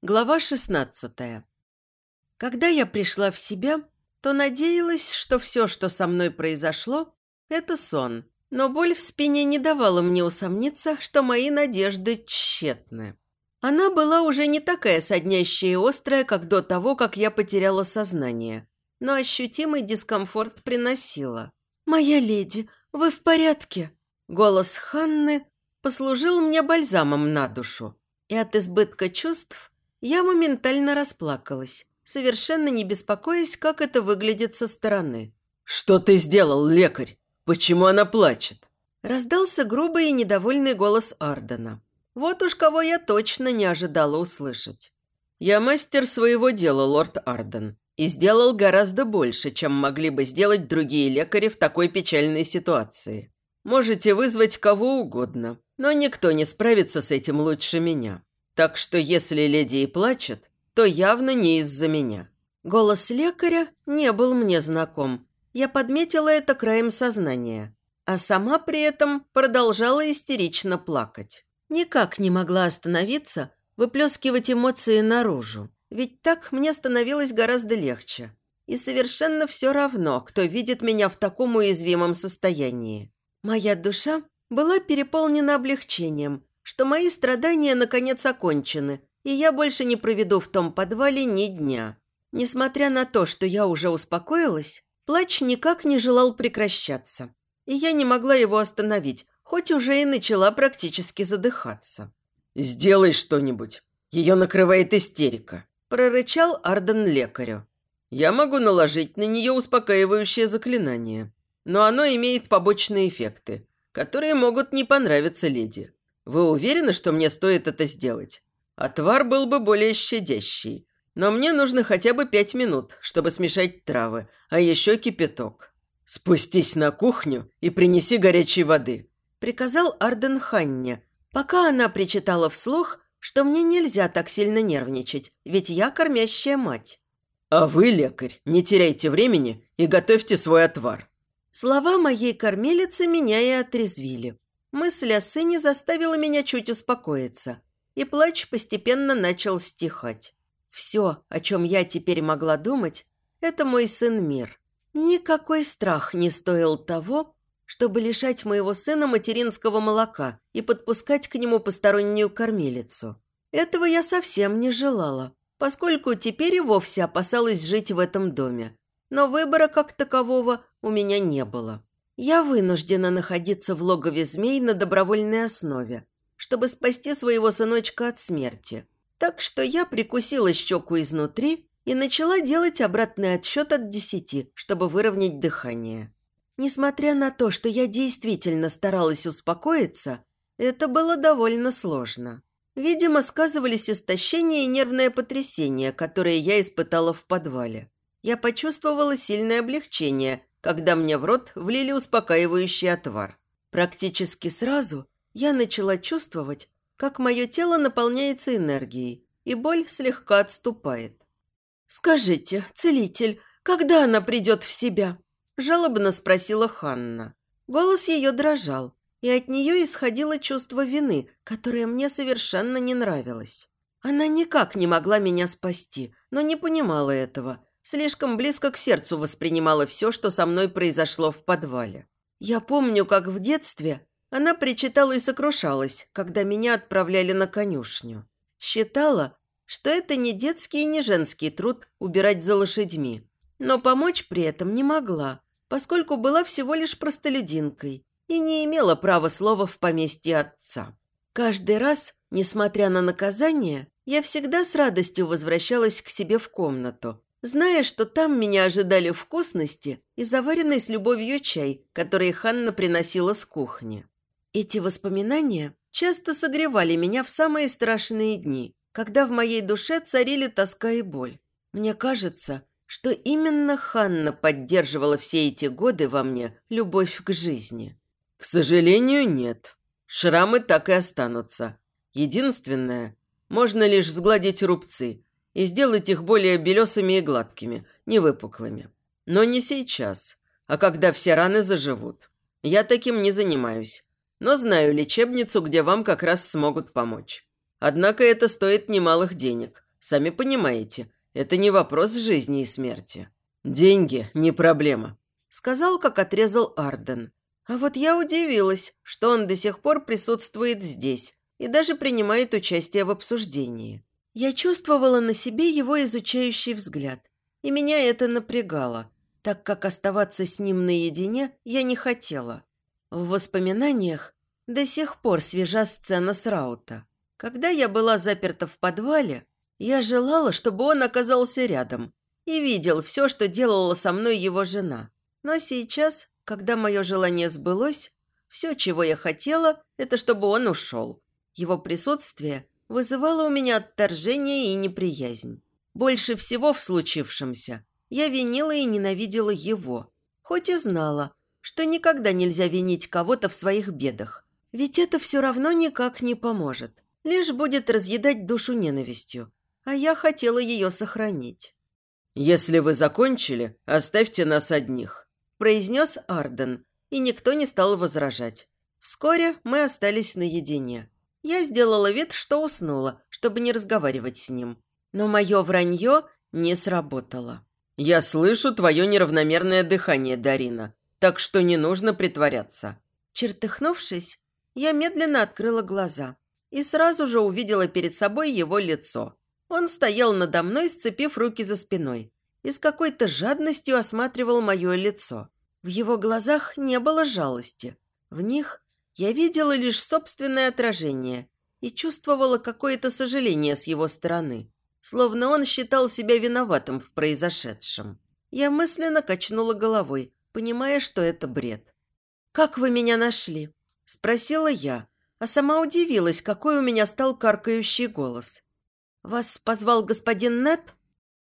Глава 16 Когда я пришла в себя, то надеялась, что все, что со мной произошло, это сон. Но боль в спине не давала мне усомниться, что мои надежды тщетны. Она была уже не такая соднящая и острая, как до того, как я потеряла сознание. Но ощутимый дискомфорт приносила. «Моя леди, вы в порядке?» Голос Ханны послужил мне бальзамом на душу. И от избытка чувств я моментально расплакалась, совершенно не беспокоясь, как это выглядит со стороны. «Что ты сделал, лекарь? Почему она плачет?» Раздался грубый и недовольный голос Ардена. Вот уж кого я точно не ожидала услышать. «Я мастер своего дела, лорд Арден, и сделал гораздо больше, чем могли бы сделать другие лекари в такой печальной ситуации. Можете вызвать кого угодно, но никто не справится с этим лучше меня. Так что если леди и плачет, то явно не из-за меня. Голос лекаря не был мне знаком. Я подметила это краем сознания. А сама при этом продолжала истерично плакать. Никак не могла остановиться, выплескивать эмоции наружу. Ведь так мне становилось гораздо легче. И совершенно все равно, кто видит меня в таком уязвимом состоянии. Моя душа была переполнена облегчением, что мои страдания наконец окончены, и я больше не проведу в том подвале ни дня. Несмотря на то, что я уже успокоилась, плач никак не желал прекращаться, и я не могла его остановить, хоть уже и начала практически задыхаться. «Сделай что-нибудь, ее накрывает истерика», – прорычал Арден лекарю. «Я могу наложить на нее успокаивающее заклинание, но оно имеет побочные эффекты, которые могут не понравиться леди. Вы уверены, что мне стоит это сделать? Отвар был бы более щадящий. Но мне нужно хотя бы пять минут, чтобы смешать травы, а еще кипяток. Спустись на кухню и принеси горячей воды», – приказал Арден Ханне, пока она причитала вслух, что мне нельзя так сильно нервничать, ведь я кормящая мать. «А вы, лекарь, не теряйте времени и готовьте свой отвар». Слова моей кормилицы меня и отрезвили. Мысль о сыне заставила меня чуть успокоиться, и плач постепенно начал стихать. Все, о чем я теперь могла думать, это мой сын Мир. Никакой страх не стоил того, чтобы лишать моего сына материнского молока и подпускать к нему постороннюю кормилицу. Этого я совсем не желала, поскольку теперь и вовсе опасалась жить в этом доме. Но выбора как такового у меня не было. Я вынуждена находиться в логове змей на добровольной основе, чтобы спасти своего сыночка от смерти. Так что я прикусила щеку изнутри и начала делать обратный отсчет от десяти, чтобы выровнять дыхание. Несмотря на то, что я действительно старалась успокоиться, это было довольно сложно. Видимо, сказывались истощение и нервное потрясение, которые я испытала в подвале. Я почувствовала сильное облегчение, когда мне в рот влили успокаивающий отвар. Практически сразу я начала чувствовать, как мое тело наполняется энергией, и боль слегка отступает. «Скажите, целитель, когда она придет в себя?» – жалобно спросила Ханна. Голос ее дрожал, и от нее исходило чувство вины, которое мне совершенно не нравилось. Она никак не могла меня спасти, но не понимала этого слишком близко к сердцу воспринимала все, что со мной произошло в подвале. Я помню, как в детстве она причитала и сокрушалась, когда меня отправляли на конюшню. Считала, что это не детский и не женский труд убирать за лошадьми, но помочь при этом не могла, поскольку была всего лишь простолюдинкой и не имела права слова в поместье отца. Каждый раз, несмотря на наказание, я всегда с радостью возвращалась к себе в комнату, зная, что там меня ожидали вкусности и заваренный с любовью чай, который Ханна приносила с кухни. Эти воспоминания часто согревали меня в самые страшные дни, когда в моей душе царили тоска и боль. Мне кажется, что именно Ханна поддерживала все эти годы во мне любовь к жизни. К сожалению, нет. Шрамы так и останутся. Единственное, можно лишь сгладить рубцы – и сделать их более белесыми и гладкими, не выпуклыми. Но не сейчас, а когда все раны заживут. Я таким не занимаюсь, но знаю лечебницу, где вам как раз смогут помочь. Однако это стоит немалых денег, Сами понимаете, это не вопрос жизни и смерти. Деньги – не проблема», – сказал, как отрезал Арден. А вот я удивилась, что он до сих пор присутствует здесь и даже принимает участие в обсуждении. Я чувствовала на себе его изучающий взгляд, и меня это напрягало, так как оставаться с ним наедине я не хотела. В воспоминаниях до сих пор свежа сцена с Раута. Когда я была заперта в подвале, я желала, чтобы он оказался рядом и видел все, что делала со мной его жена. Но сейчас, когда мое желание сбылось, все, чего я хотела, это чтобы он ушел. Его присутствие вызывало у меня отторжение и неприязнь. Больше всего в случившемся я винила и ненавидела его, хоть и знала, что никогда нельзя винить кого-то в своих бедах. Ведь это все равно никак не поможет. Лишь будет разъедать душу ненавистью. А я хотела ее сохранить. «Если вы закончили, оставьте нас одних», – произнес Арден, и никто не стал возражать. Вскоре мы остались наедине. Я сделала вид, что уснула, чтобы не разговаривать с ним. Но мое вранье не сработало. «Я слышу твое неравномерное дыхание, Дарина, так что не нужно притворяться». Чертыхнувшись, я медленно открыла глаза и сразу же увидела перед собой его лицо. Он стоял надо мной, сцепив руки за спиной, и с какой-то жадностью осматривал мое лицо. В его глазах не было жалости. В них я видела лишь собственное отражение и чувствовала какое-то сожаление с его стороны, словно он считал себя виноватым в произошедшем. Я мысленно качнула головой, понимая, что это бред. «Как вы меня нашли?» Спросила я, а сама удивилась, какой у меня стал каркающий голос. «Вас позвал господин Нет?»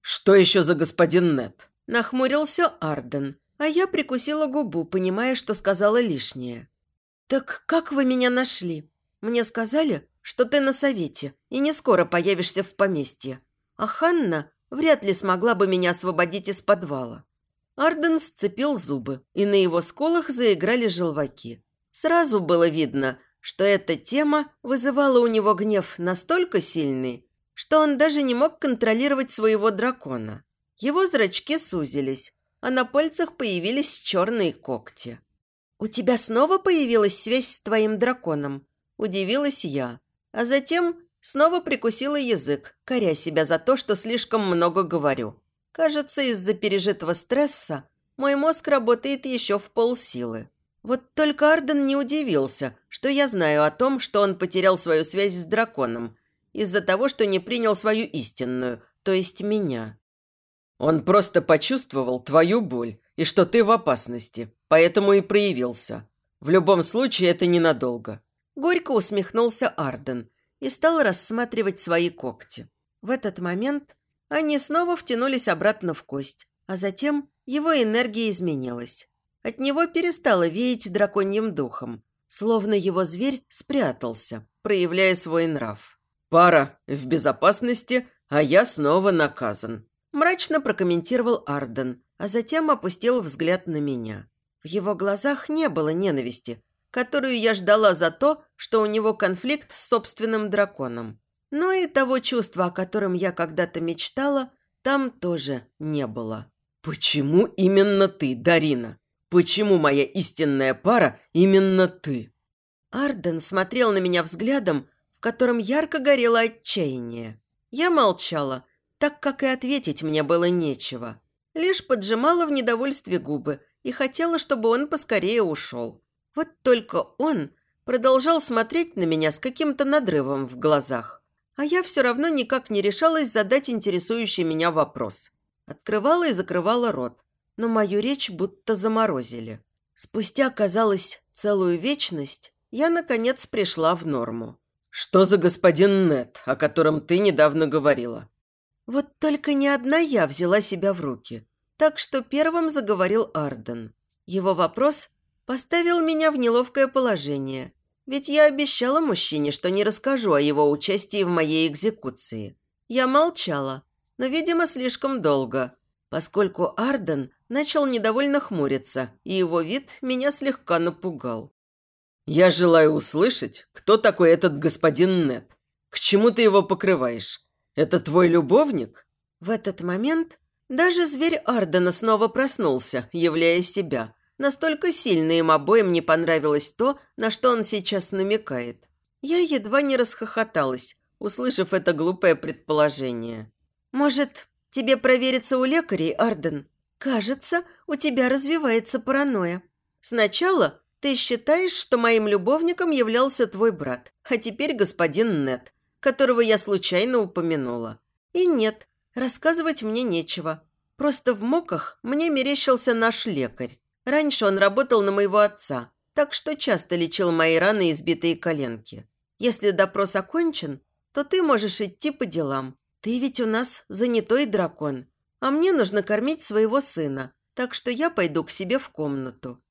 «Что еще за господин Нет?» Нахмурился Арден, а я прикусила губу, понимая, что сказала лишнее. «Так как вы меня нашли? Мне сказали, что ты на совете и не скоро появишься в поместье. А Ханна вряд ли смогла бы меня освободить из подвала». Арден сцепил зубы, и на его скулах заиграли желваки. Сразу было видно, что эта тема вызывала у него гнев настолько сильный, что он даже не мог контролировать своего дракона. Его зрачки сузились, а на пальцах появились черные когти. «У тебя снова появилась связь с твоим драконом?» – удивилась я. А затем снова прикусила язык, коря себя за то, что слишком много говорю. Кажется, из-за пережитого стресса мой мозг работает еще в полсилы. Вот только Арден не удивился, что я знаю о том, что он потерял свою связь с драконом из-за того, что не принял свою истинную, то есть меня. Он просто почувствовал твою боль и что ты в опасности, поэтому и проявился. В любом случае это ненадолго. Горько усмехнулся Арден и стал рассматривать свои когти. В этот момент они снова втянулись обратно в кость, а затем его энергия изменилась. От него перестало веять драконьим духом, словно его зверь спрятался, проявляя свой нрав. «Пара в безопасности, а я снова наказан», – мрачно прокомментировал Арден, а затем опустил взгляд на меня. В его глазах не было ненависти, которую я ждала за то, что у него конфликт с собственным драконом. Но и того чувства, о котором я когда-то мечтала, там тоже не было. «Почему именно ты, Дарина?» Почему моя истинная пара именно ты?» Арден смотрел на меня взглядом, в котором ярко горело отчаяние. Я молчала, так как и ответить мне было нечего. Лишь поджимала в недовольстве губы и хотела, чтобы он поскорее ушел. Вот только он продолжал смотреть на меня с каким-то надрывом в глазах. А я все равно никак не решалась задать интересующий меня вопрос. Открывала и закрывала рот но мою речь будто заморозили. Спустя, казалось, целую вечность, я, наконец, пришла в норму. «Что за господин Нет, о котором ты недавно говорила?» Вот только не одна я взяла себя в руки. Так что первым заговорил Арден. Его вопрос поставил меня в неловкое положение. Ведь я обещала мужчине, что не расскажу о его участии в моей экзекуции. Я молчала, но, видимо, слишком долго, поскольку Арден начал недовольно хмуриться, и его вид меня слегка напугал. «Я желаю услышать, кто такой этот господин Нет. К чему ты его покрываешь? Это твой любовник?» В этот момент даже зверь Ардена снова проснулся, являя себя. Настолько сильно им обоим не понравилось то, на что он сейчас намекает. Я едва не расхохоталась, услышав это глупое предположение. «Может, тебе провериться у лекарей, Арден? Кажется, у тебя развивается паранойя. Сначала ты считаешь, что моим любовником являлся твой брат, а теперь господин Нет, которого я случайно упомянула. И нет, рассказывать мне нечего. Просто в моках мне мерещился наш лекарь. Раньше он работал на моего отца, так что часто лечил мои раны и избитые коленки. Если допрос окончен, то ты можешь идти по делам. Ты ведь у нас занятой дракон, а мне нужно кормить своего сына, так что я пойду к себе в комнату.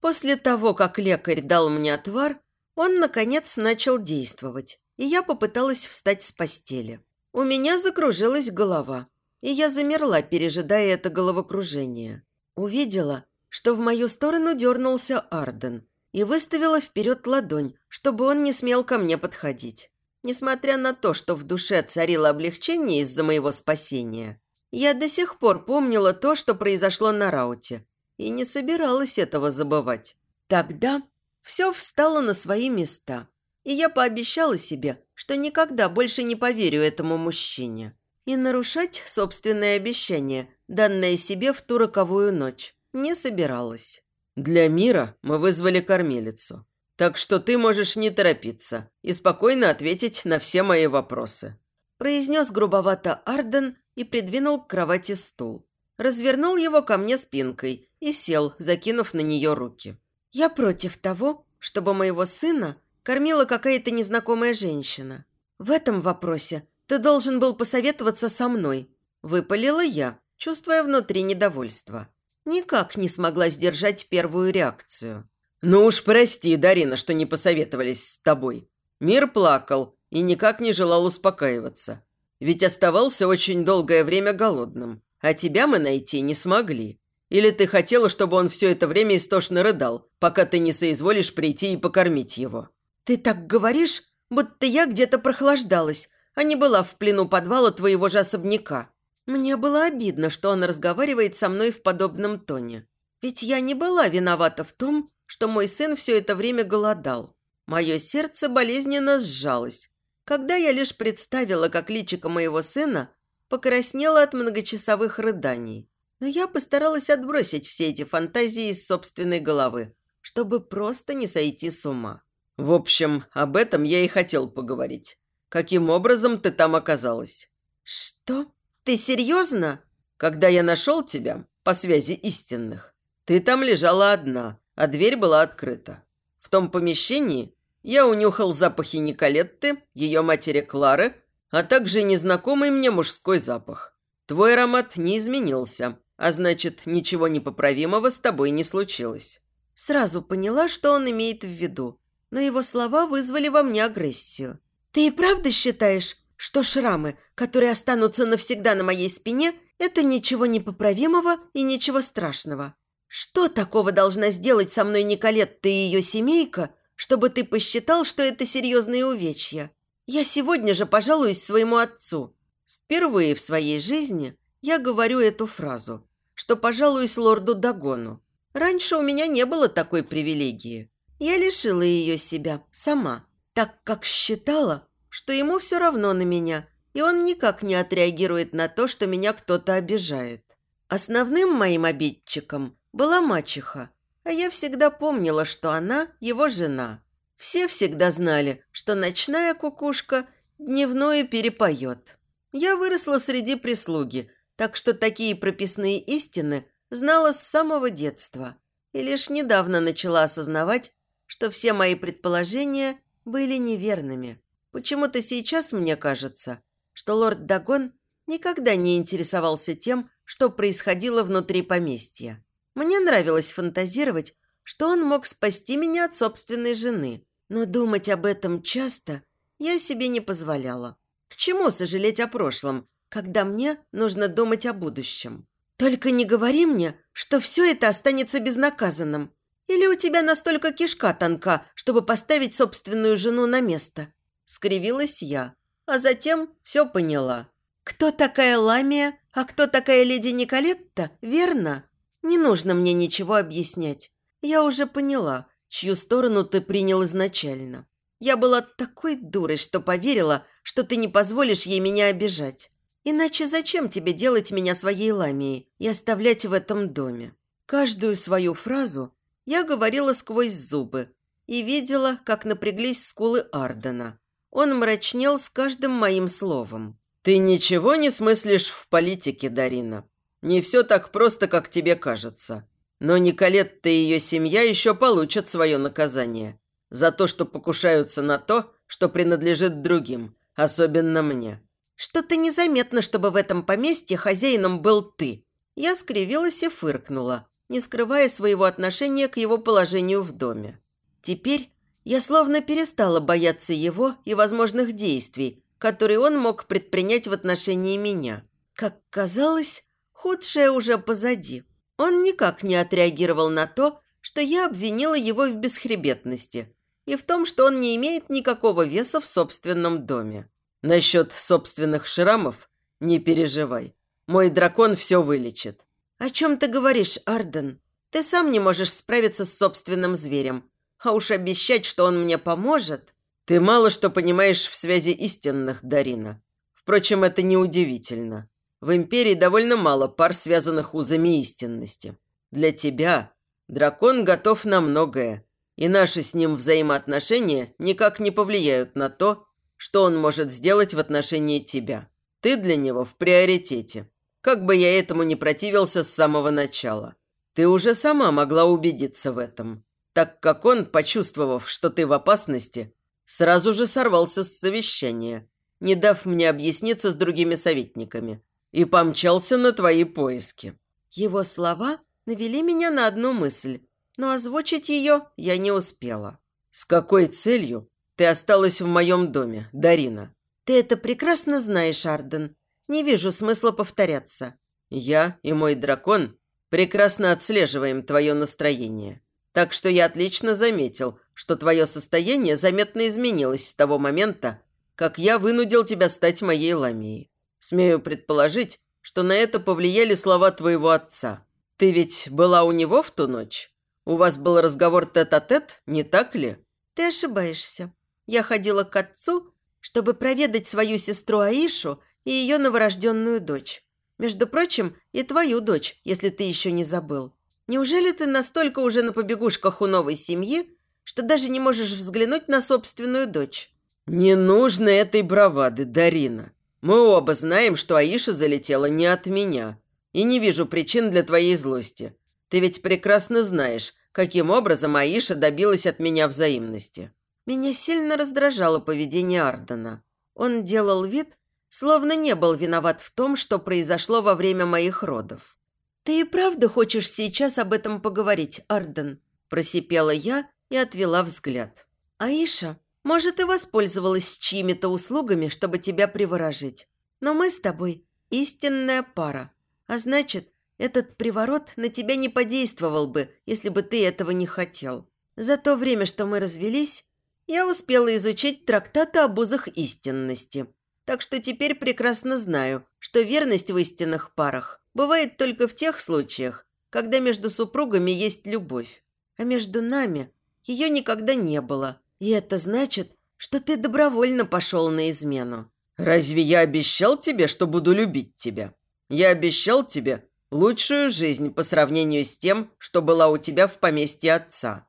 После того, как лекарь дал мне отвар, он, наконец, начал действовать, и я попыталась встать с постели. У меня закружилась голова, и я замерла, пережидая это головокружение. Увидела, что в мою сторону дернулся Арден, и выставила вперед ладонь, чтобы он не смел ко мне подходить. Несмотря на то, что в душе царило облегчение из-за моего спасения, я до сих пор помнила то, что произошло на рауте, и не собиралась этого забывать. Тогда все встало на свои места, и я пообещала себе, что никогда больше не поверю этому мужчине. И нарушать собственное обещание, данное себе в ту роковую ночь, не собиралась. «Для мира мы вызвали кормилицу, так что ты можешь не торопиться и спокойно ответить на все мои вопросы», произнес грубовато Арден и придвинул к кровати стул. Развернул его ко мне спинкой и сел, закинув на нее руки. «Я против того, чтобы моего сына кормила какая-то незнакомая женщина. В этом вопросе ты должен был посоветоваться со мной», – выпалила я, чувствуя внутри недовольство. Никак не смогла сдержать первую реакцию. «Ну уж прости, Дарина, что не посоветовались с тобой. Мир плакал и никак не желал успокаиваться. Ведь оставался очень долгое время голодным, а тебя мы найти не смогли. Или ты хотела, чтобы он все это время истошно рыдал, пока ты не соизволишь прийти и покормить его?» «Ты так говоришь, будто я где-то прохлаждалась, а не была в плену подвала твоего же особняка». Мне было обидно, что он разговаривает со мной в подобном тоне. Ведь я не была виновата в том, что мой сын все это время голодал. Мое сердце болезненно сжалось, когда я лишь представила, как личико моего сына покраснело от многочасовых рыданий. Но я постаралась отбросить все эти фантазии из собственной головы, чтобы просто не сойти с ума. В общем, об этом я и хотел поговорить. Каким образом ты там оказалась? Что? Ты серьезно? Когда я нашел тебя, по связи истинных, ты там лежала одна, а дверь была открыта. В том помещении я унюхал запахи Николетты, ее матери Клары, а также незнакомый мне мужской запах. Твой аромат не изменился, а значит, ничего непоправимого с тобой не случилось. Сразу поняла, что он имеет в виду, но его слова вызвали во мне агрессию. «Ты и правда считаешь, что шрамы, которые останутся навсегда на моей спине, это ничего непоправимого и ничего страшного. Что такого должна сделать со мной Николетта и ее семейка, чтобы ты посчитал, что это серьезные увечья? Я сегодня же пожалуюсь своему отцу. Впервые в своей жизни я говорю эту фразу, что пожалуюсь лорду Дагону. Раньше у меня не было такой привилегии. Я лишила ее себя сама, так как считала, что ему все равно на меня, и он никак не отреагирует на то, что меня кто-то обижает. Основным моим обидчиком была мачеха, а я всегда помнила, что она его жена. Все всегда знали, что ночная кукушка дневную перепоет. Я выросла среди прислуги, так что такие прописные истины знала с самого детства. И лишь недавно начала осознавать, что все мои предположения были неверными. Почему-то сейчас мне кажется, что лорд Дагон никогда не интересовался тем, что происходило внутри поместья. Мне нравилось фантазировать, что он мог спасти меня от собственной жены, но думать об этом часто я себе не позволяла. К чему сожалеть о прошлом, когда мне нужно думать о будущем? Только не говори мне, что все это останется безнаказанным. Или у тебя настолько кишка тонка, чтобы поставить собственную жену на место? Скривилась я. а затем все поняла. Кто такая Ламия, а кто такая леди Николетта, верно? Не нужно мне ничего объяснять. Я уже поняла, чью сторону ты принял изначально. Я была такой дурой, что поверила, что ты не позволишь ей меня обижать. Иначе зачем тебе делать меня своей ламией и оставлять в этом доме? Каждую свою фразу я говорила сквозь зубы и видела, как напряглись скулы Ардена. Он мрачнел с каждым моим словом. «Ты ничего не смыслишь в политике, Дарина. Не все так просто, как тебе кажется. Но Николетта и ее семья еще получат свое наказание за то, что покушаются на то, что принадлежит другим, особенно мне. Что-то незаметно, чтобы в этом поместье хозяином был ты. Я скривилась и фыркнула, не скрывая своего отношения к его положению в доме. Теперь я словно перестала бояться его и возможных действий, которые он мог предпринять в отношении меня. Как казалось, худшее уже позади. Он никак не отреагировал на то, что я обвинила его в бесхребетности и в том, что он не имеет никакого веса в собственном доме. Насчет собственных шрамов не переживай. Мой дракон все вылечит. О чем ты говоришь, Арден? Ты сам не можешь справиться с собственным зверем. А уж обещать, что он мне поможет... Ты мало что понимаешь в связи истинных, Дарина. Впрочем, это неудивительно. В Империи довольно мало пар, связанных узами истинности. Для тебя дракон готов на многое, и наши с ним взаимоотношения никак не повлияют на то, что он может сделать в отношении тебя. Ты для него в приоритете. Как бы я этому не противился с самого начала. Ты уже сама могла убедиться в этом, так как он, почувствовав, что ты в опасности, сразу же сорвался с совещания, не дав мне объясниться с другими советниками, и помчался на твои поиски». Его слова навели меня на одну мысль, но озвучить ее я не успела. «С какой целью ты осталась в моем доме, Дарина?» «Ты это прекрасно знаешь, Арден. Не вижу смысла повторяться». «Я и мой дракон прекрасно отслеживаем твое настроение. Так что я отлично заметил, что твое состояние заметно изменилось с того момента, как я вынудил тебя стать моей ламией. Смею предположить, что на это повлияли слова твоего отца. Ты ведь была у него в ту ночь? У вас был разговор тет-а-тет, -тет, не так ли?» «Ты ошибаешься. Я ходила к отцу, чтобы проведать свою сестру Аишу и ее новорожденную дочь. Между прочим, и твою дочь, если ты еще не забыл. Неужели ты настолько уже на побегушках у новой семьи, что даже не можешь взглянуть на собственную дочь?» «Не нужно этой бравады, Дарина. Мы оба знаем, что Аиша залетела не от меня. И не вижу причин для твоей злости. Ты ведь прекрасно знаешь, каким образом Аиша добилась от меня взаимности». Меня сильно раздражало поведение Ардена. Он делал вид, словно не был виноват в том, что произошло во время моих родов. «Ты и правда хочешь сейчас об этом поговорить, Арден?» – просипела я и отвела взгляд. «Аиша, может, и воспользовалась чьими-то услугами, чтобы тебя приворожить. Но мы с тобой истинная пара. А значит, этот приворот на тебя не подействовал бы, если бы ты этого не хотел. За то время, что мы развелись, я успела изучить трактаты об узах истинности, так что теперь прекрасно знаю, что верность в истинных парах бывает только в тех случаях, когда между супругами есть любовь. А между нами ее никогда не было. И это значит, что ты добровольно пошел на измену. Разве я обещал тебе, что буду любить тебя? Я обещал тебе лучшую жизнь по сравнению с тем, что была у тебя в поместье отца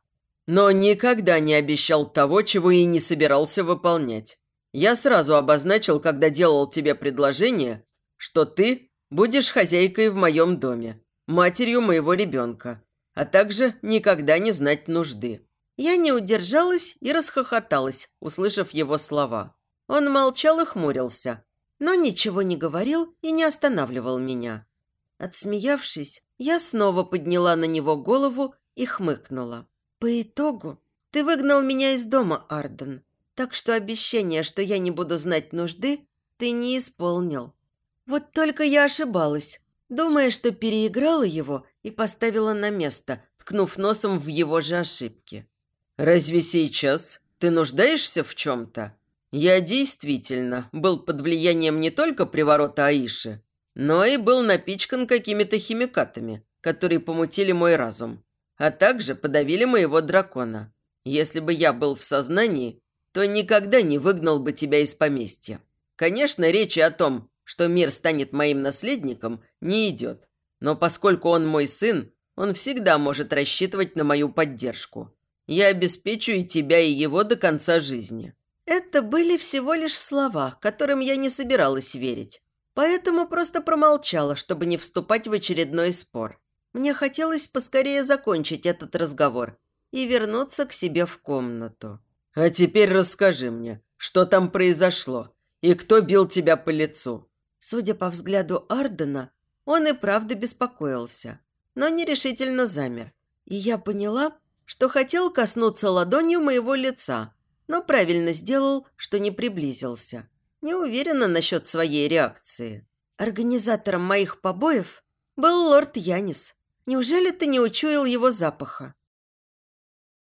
но никогда не обещал того, чего и не собирался выполнять. Я сразу обозначил, когда делал тебе предложение, что ты будешь хозяйкой в моем доме, матерью моего ребенка, а также никогда не знать нужды». Я не удержалась и расхохоталась, услышав его слова. Он молчал и хмурился, но ничего не говорил и не останавливал меня. Отсмеявшись, я снова подняла на него голову и хмыкнула. По итогу ты выгнал меня из дома, Арден, так что обещание, что я не буду знать нужды, ты не исполнил. Вот только я ошибалась, думая, что переиграла его и поставила на место, ткнув носом в его же ошибки. «Разве сейчас ты нуждаешься в чем-то?» Я действительно был под влиянием не только приворота Аиши, но и был напичкан какими-то химикатами, которые помутили мой разум, а также подавили моего дракона. Если бы я был в сознании, то никогда не выгнал бы тебя из поместья. Конечно, речи о том, что мир станет моим наследником, не идет. Но поскольку он мой сын, он всегда может рассчитывать на мою поддержку. Я обеспечу и тебя, и его до конца жизни». Это были всего лишь слова, которым я не собиралась верить. Поэтому просто промолчала, чтобы не вступать в очередной спор. Мне хотелось поскорее закончить этот разговор и вернуться к себе в комнату. «А теперь расскажи мне, что там произошло и кто бил тебя по лицу?» Судя по взгляду Ардена, он и правда беспокоился, но нерешительно замер. И я поняла, что хотел коснуться ладонью моего лица, но правильно сделал, что не приблизился. Не уверена насчет своей реакции. Организатором моих побоев был лорд Янис. Неужели ты не учуял его запаха?